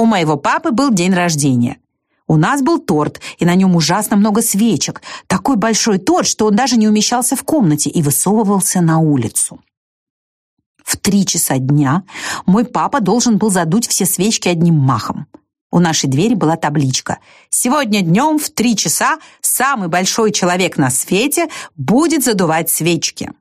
У моего папы был день рождения. У нас был торт, и на нем ужасно много свечек. Такой большой торт, что он даже не умещался в комнате и высовывался на улицу. В три часа дня мой папа должен был задуть все свечки одним махом. У нашей двери была табличка «Сегодня днем в три часа самый большой человек на свете будет задувать свечки».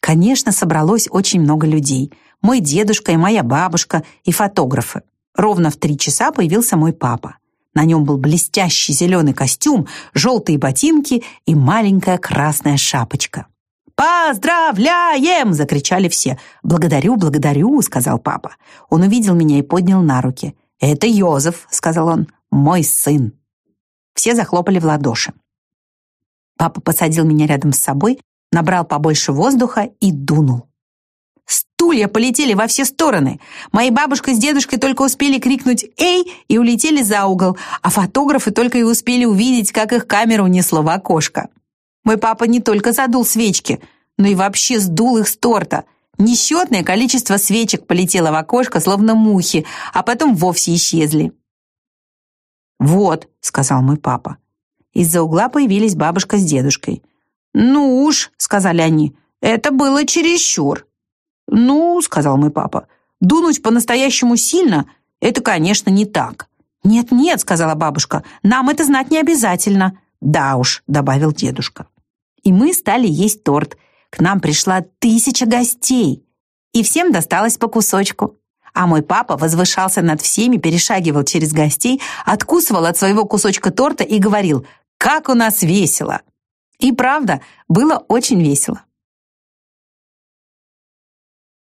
Конечно, собралось очень много людей. Мой дедушка и моя бабушка, и фотографы. Ровно в три часа появился мой папа. На нем был блестящий зеленый костюм, желтые ботинки и маленькая красная шапочка. «Поздравляем!» — закричали все. «Благодарю, благодарю!» — сказал папа. Он увидел меня и поднял на руки. «Это Йозеф», — сказал он, — «мой сын». Все захлопали в ладоши. Папа посадил меня рядом с собой, набрал побольше воздуха и дунул. Стулья полетели во все стороны. Мои бабушка с дедушкой только успели крикнуть «Эй!» и улетели за угол, а фотографы только и успели увидеть, как их камера унесло в окошко. Мой папа не только задул свечки, но и вообще сдул их с торта — Несчетное количество свечек полетело в окошко, словно мухи, а потом вовсе исчезли. «Вот», — сказал мой папа. Из-за угла появились бабушка с дедушкой. «Ну уж», — сказали они, — «это было чересчур». «Ну», — сказал мой папа, — «дунуть по-настоящему сильно — это, конечно, не так». «Нет-нет», — сказала бабушка, — «нам это знать не обязательно». «Да уж», — добавил дедушка. И мы стали есть торт, к нам пришла тысяча гостей, и всем досталось по кусочку. А мой папа возвышался над всеми, перешагивал через гостей, откусывал от своего кусочка торта и говорил «Как у нас весело!» И правда, было очень весело.